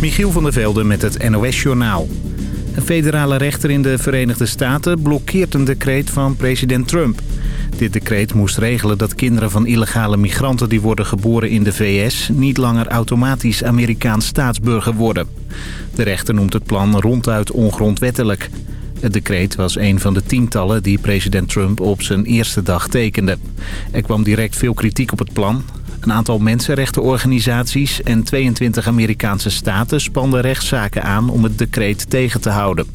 Michiel van der Velde met het NOS-journaal. Een federale rechter in de Verenigde Staten blokkeert een decreet van president Trump. Dit decreet moest regelen dat kinderen van illegale migranten die worden geboren in de VS... niet langer automatisch Amerikaans staatsburger worden. De rechter noemt het plan ronduit ongrondwettelijk. Het decreet was een van de tientallen die president Trump op zijn eerste dag tekende. Er kwam direct veel kritiek op het plan. Een aantal mensenrechtenorganisaties en 22 Amerikaanse staten spanden rechtszaken aan om het decreet tegen te houden.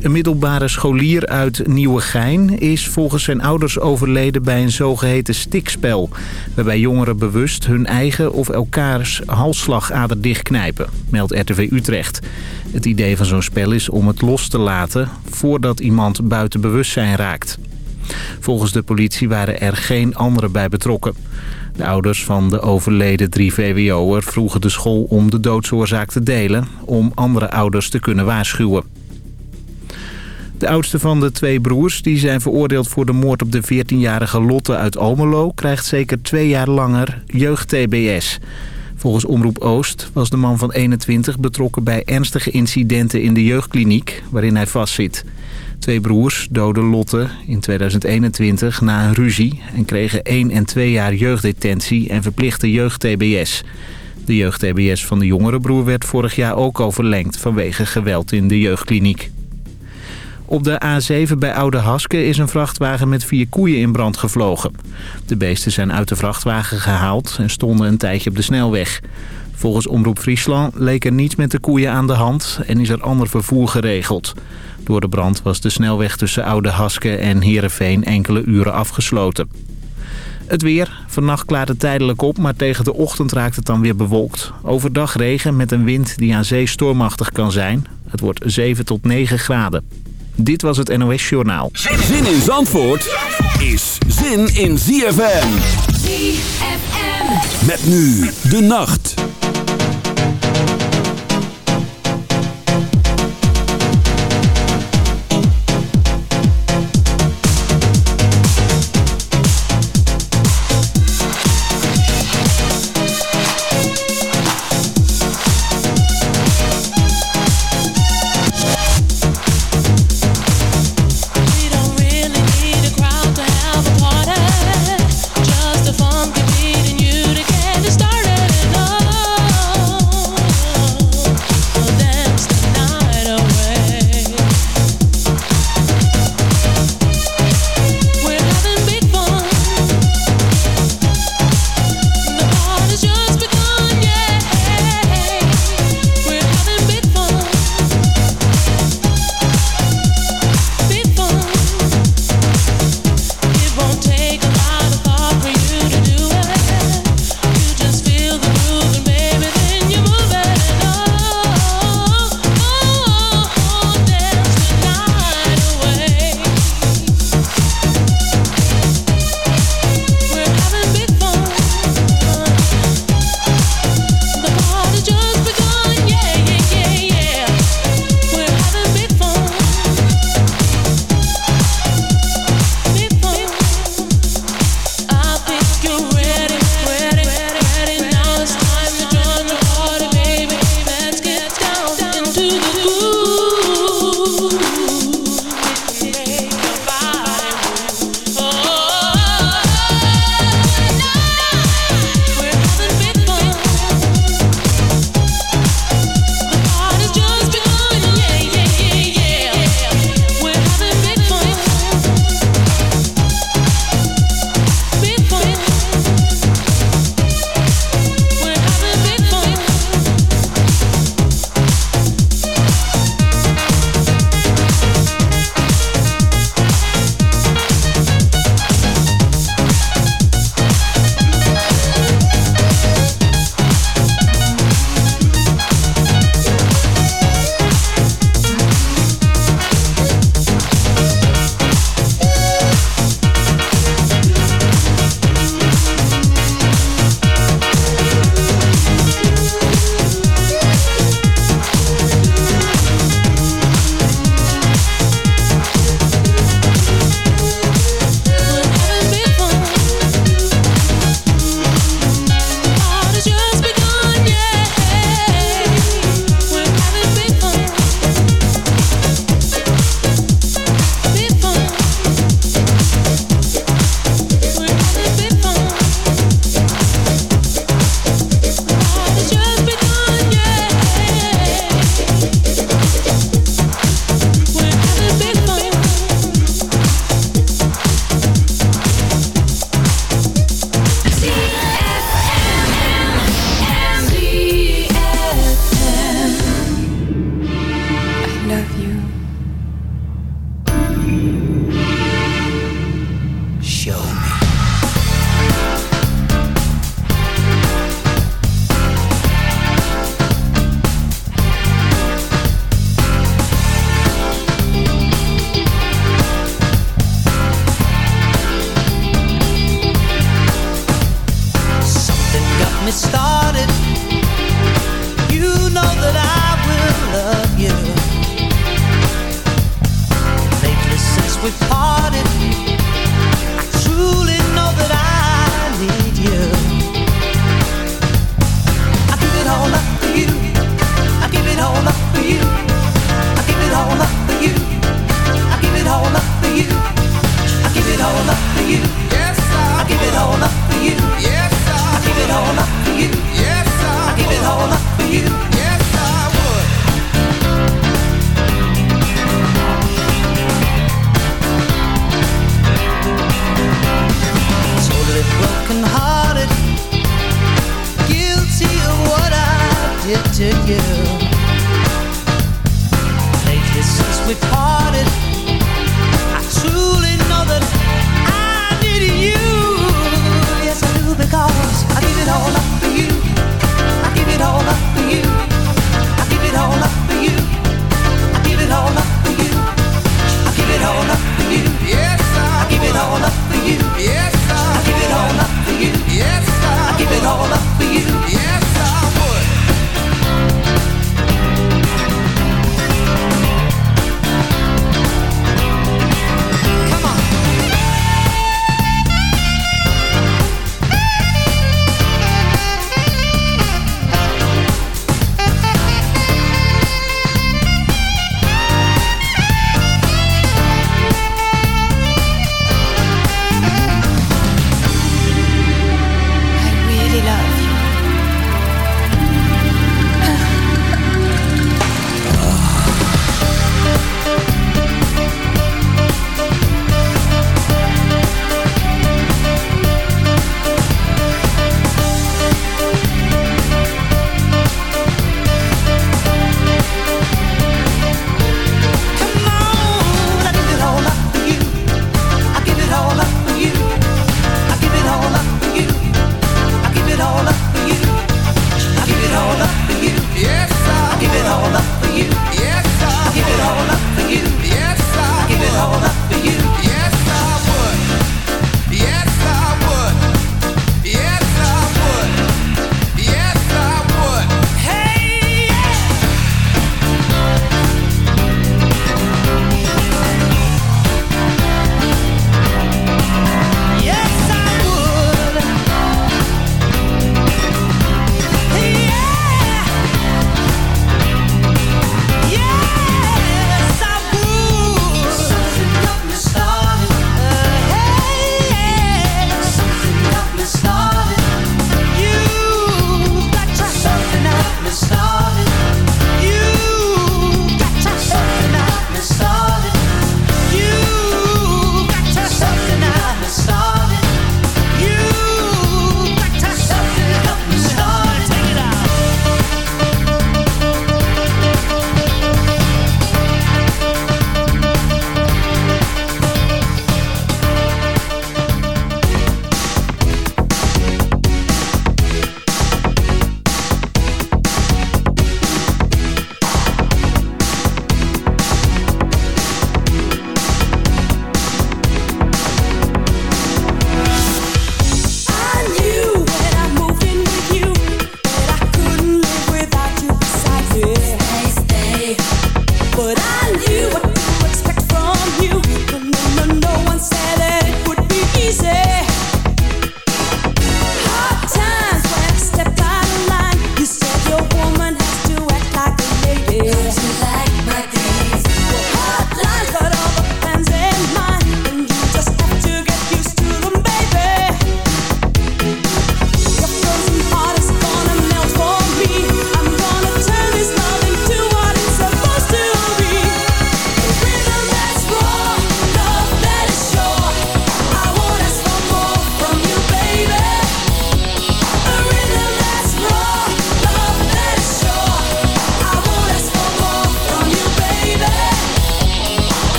Een middelbare scholier uit Nieuwegein is volgens zijn ouders overleden bij een zogeheten stikspel. Waarbij jongeren bewust hun eigen of elkaars halsslagader dichtknijpen, meldt RTV Utrecht. Het idee van zo'n spel is om het los te laten voordat iemand buiten bewustzijn raakt. Volgens de politie waren er geen anderen bij betrokken. De ouders van de overleden drie VWO'er vroegen de school om de doodsoorzaak te delen... om andere ouders te kunnen waarschuwen. De oudste van de twee broers, die zijn veroordeeld voor de moord op de 14-jarige Lotte uit Almelo... krijgt zeker twee jaar langer jeugd-TBS. Volgens Omroep Oost was de man van 21 betrokken bij ernstige incidenten in de jeugdkliniek... waarin hij vastzit. Twee broers doden Lotte in 2021 na een ruzie... en kregen 1 en 2 jaar jeugddetentie en verplichte jeugd-TBS. De jeugd-TBS van de jongere broer werd vorig jaar ook al verlengd... vanwege geweld in de jeugdkliniek. Op de A7 bij Oude Haske is een vrachtwagen met vier koeien in brand gevlogen. De beesten zijn uit de vrachtwagen gehaald en stonden een tijdje op de snelweg. Volgens Omroep Friesland leek er niets met de koeien aan de hand en is er ander vervoer geregeld. Door de brand was de snelweg tussen Oude Haske en Heerenveen enkele uren afgesloten. Het weer. Vannacht klaart het tijdelijk op, maar tegen de ochtend raakt het dan weer bewolkt. Overdag regen met een wind die aan zee stormachtig kan zijn. Het wordt 7 tot 9 graden. Dit was het NOS Journaal. Zin in Zandvoort is zin in ZFM. ZFM. Met nu de nacht.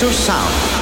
to sound.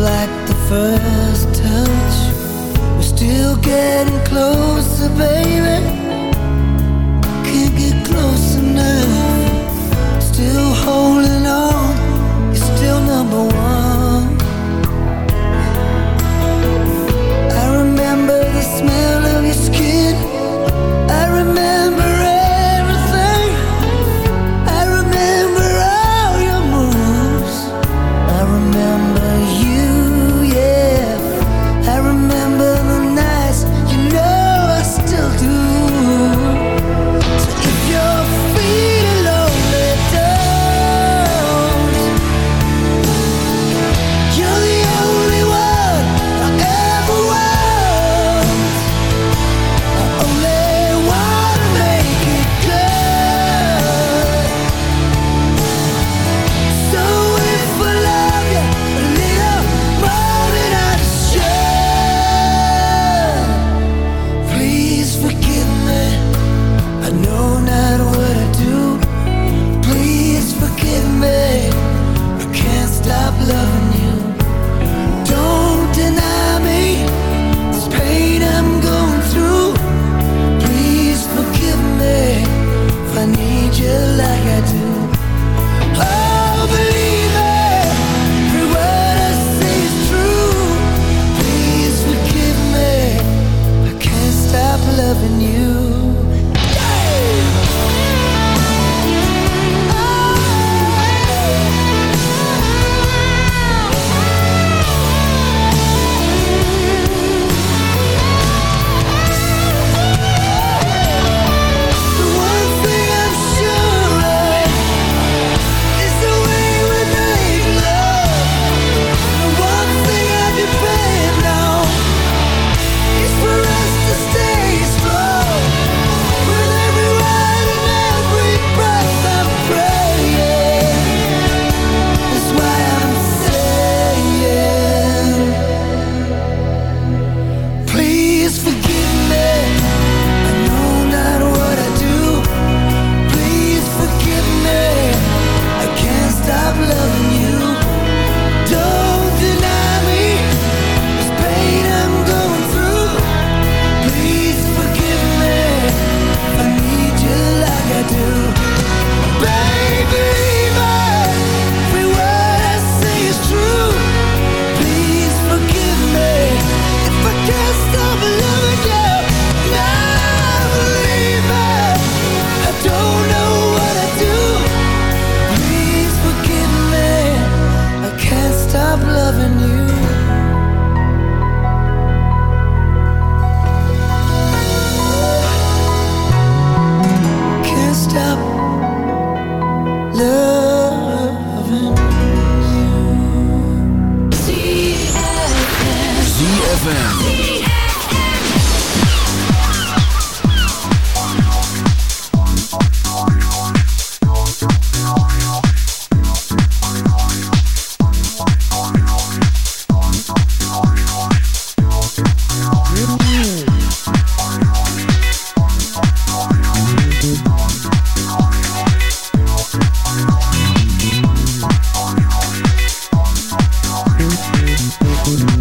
like the first touch. We're still getting closer, baby. Can't get close enough. Still holding on. You're still number one. good.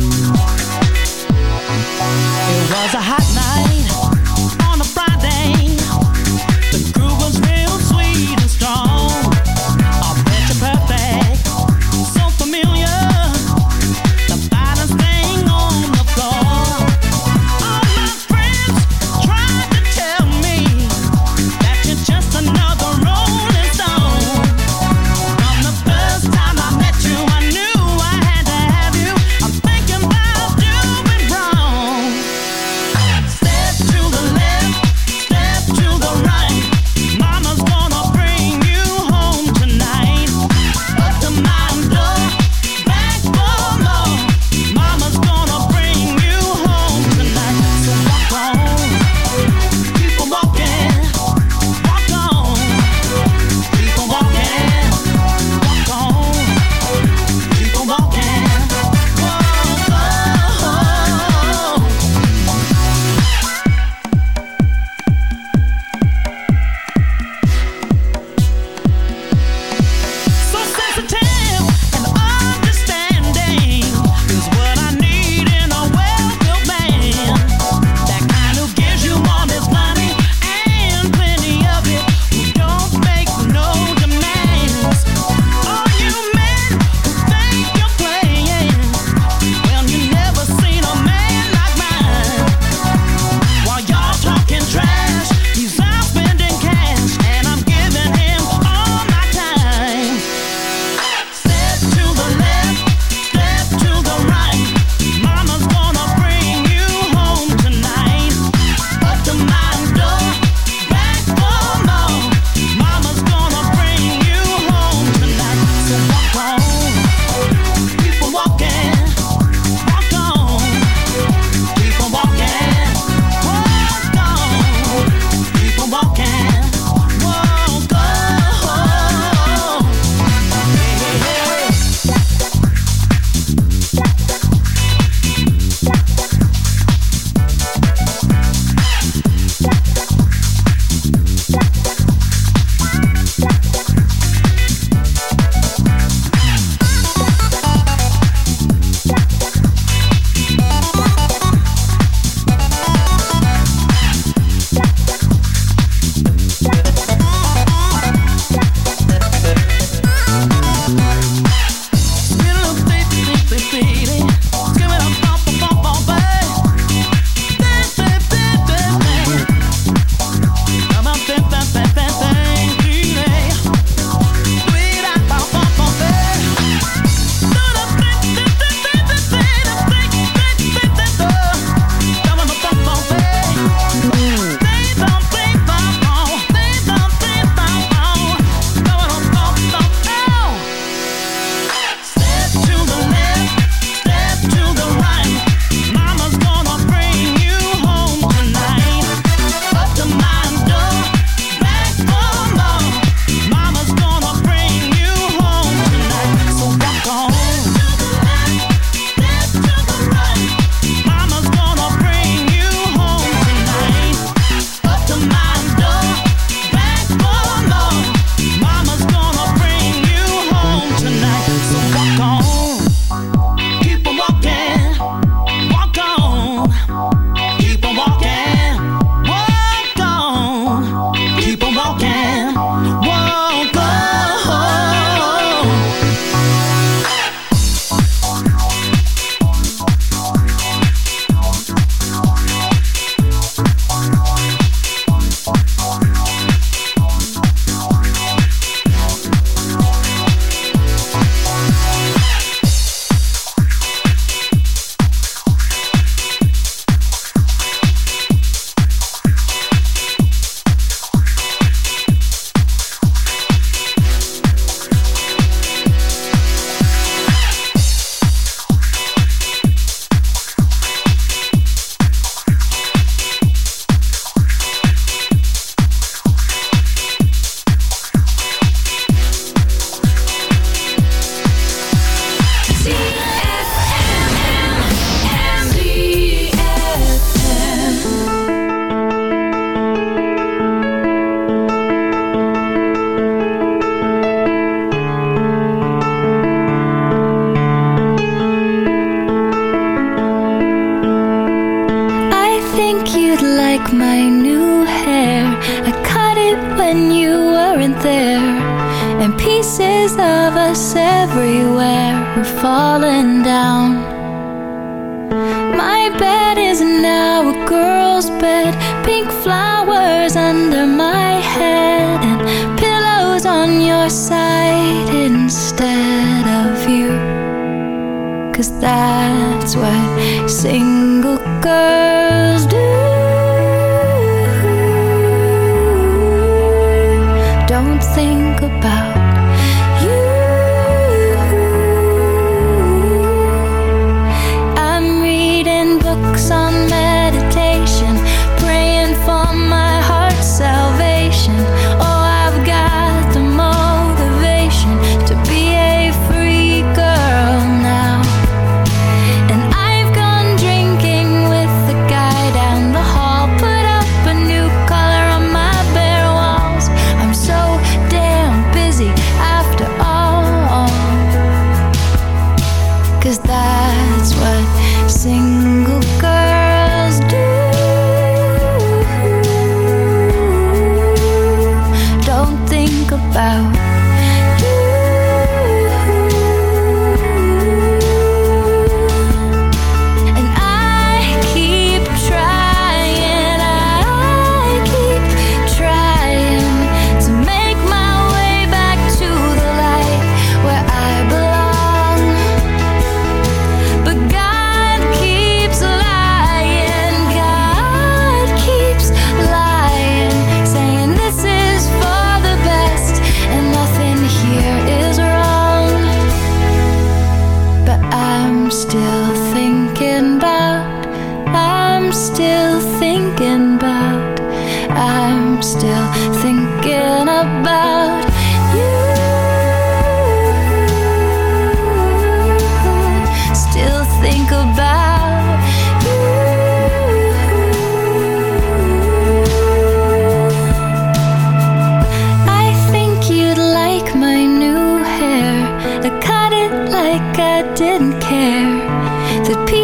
don't think about.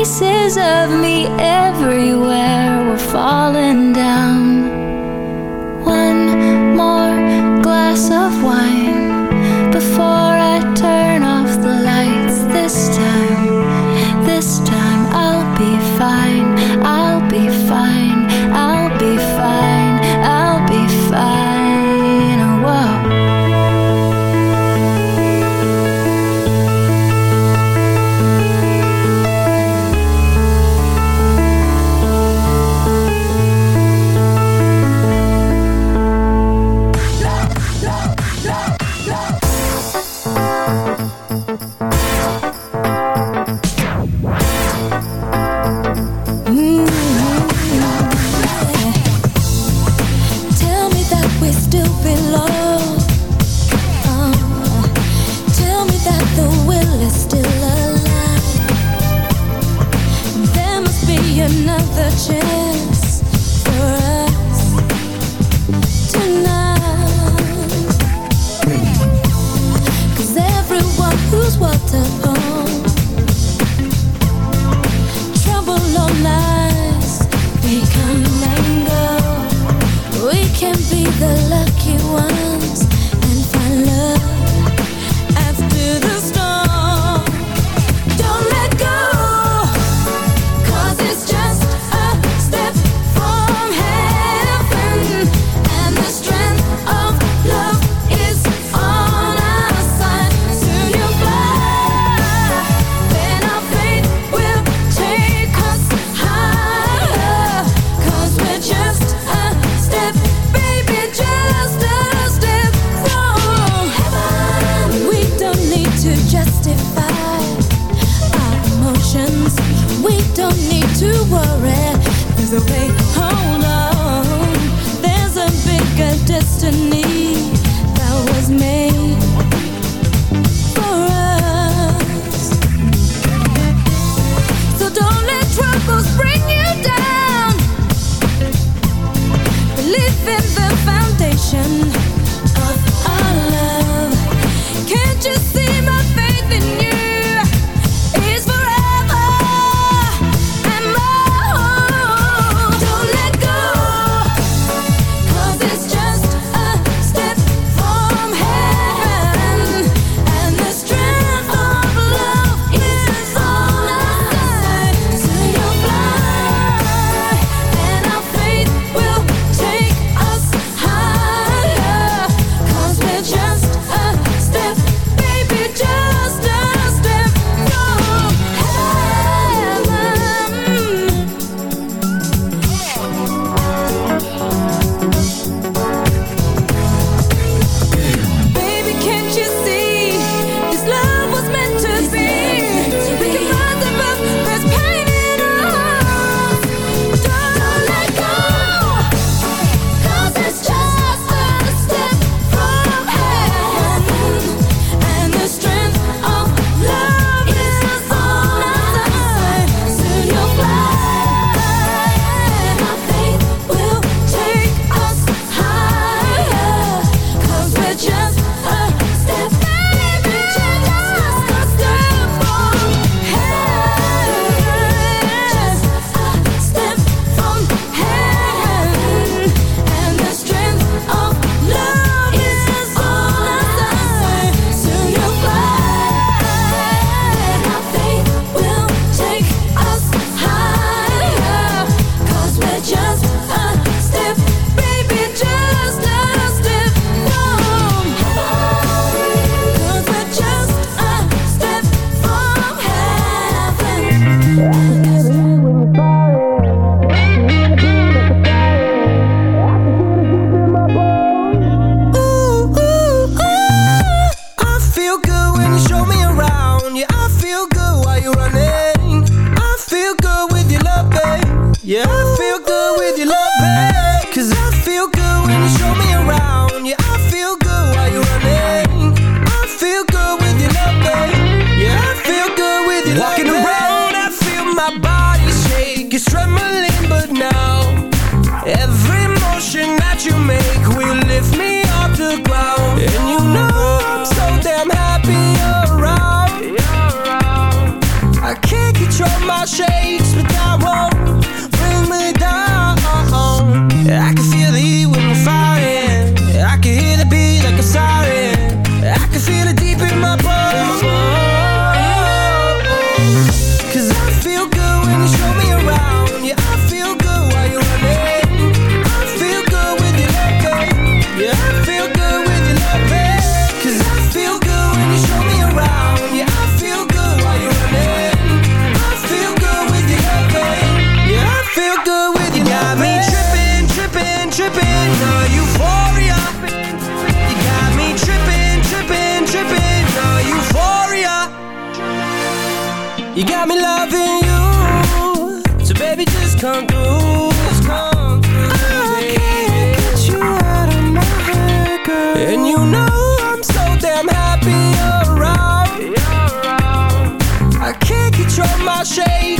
pieces of me everywhere. that was made. come through. Come through I can't get you out of my head, girl. And you know I'm so damn happy you're around. Right. I can't control my shade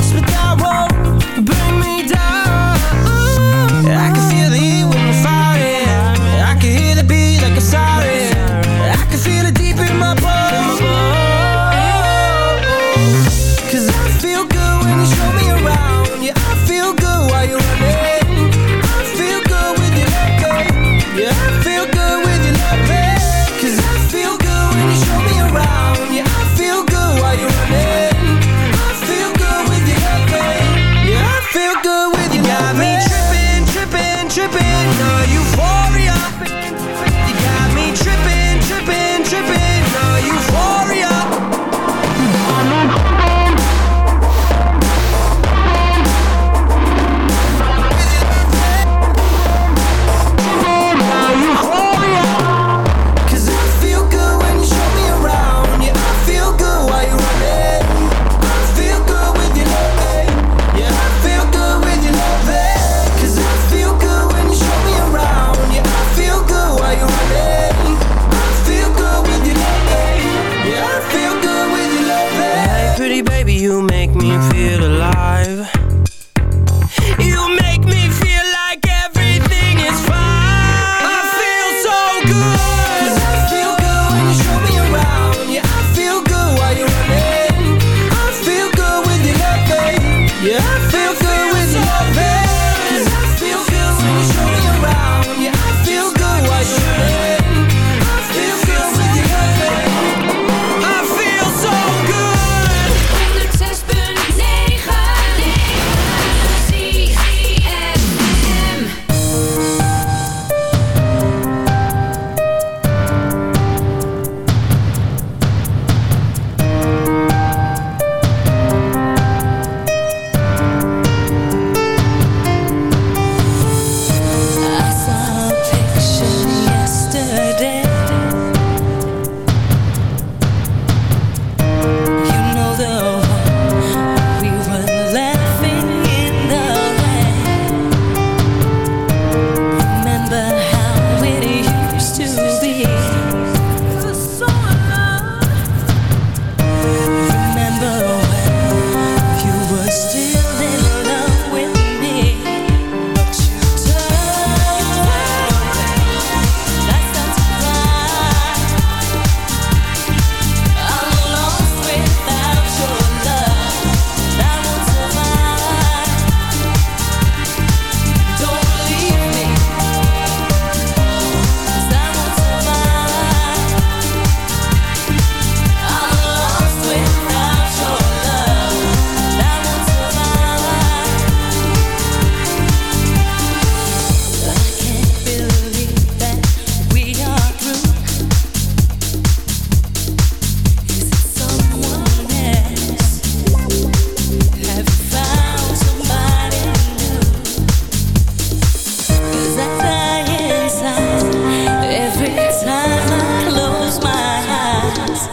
I close my eyes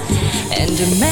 and imagine.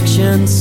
Predictions,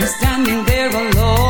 he's standing there alone,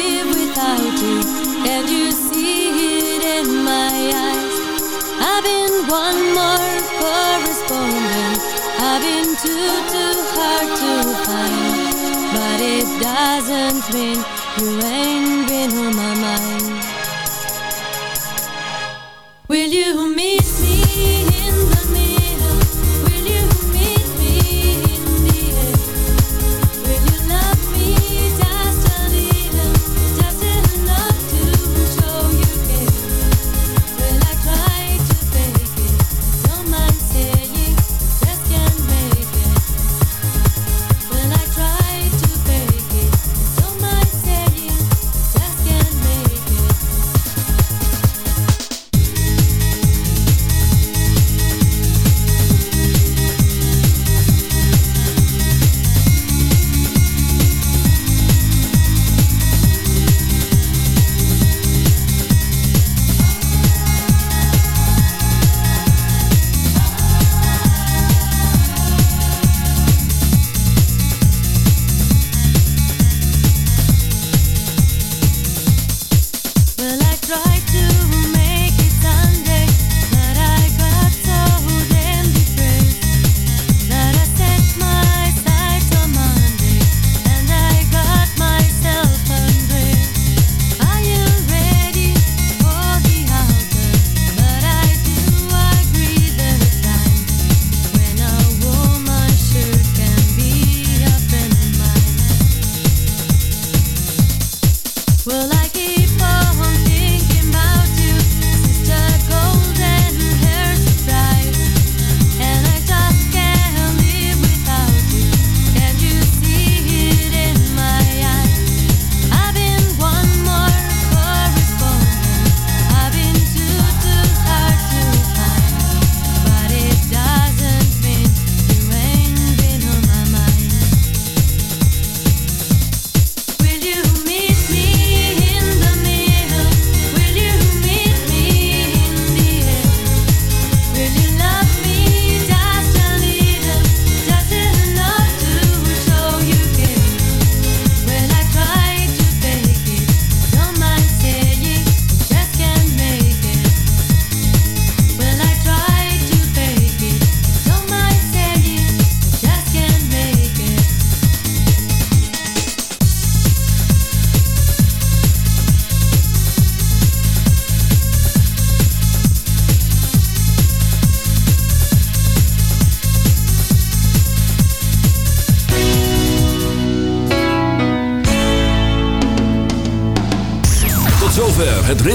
I do And you see it in my eyes. I've been one more correspondent. I've been too, too hard to find. But it doesn't mean you ain't been on my mind. Will you miss